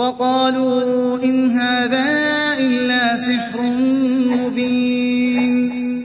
وقالوا إن هذا إلا سحر مبين.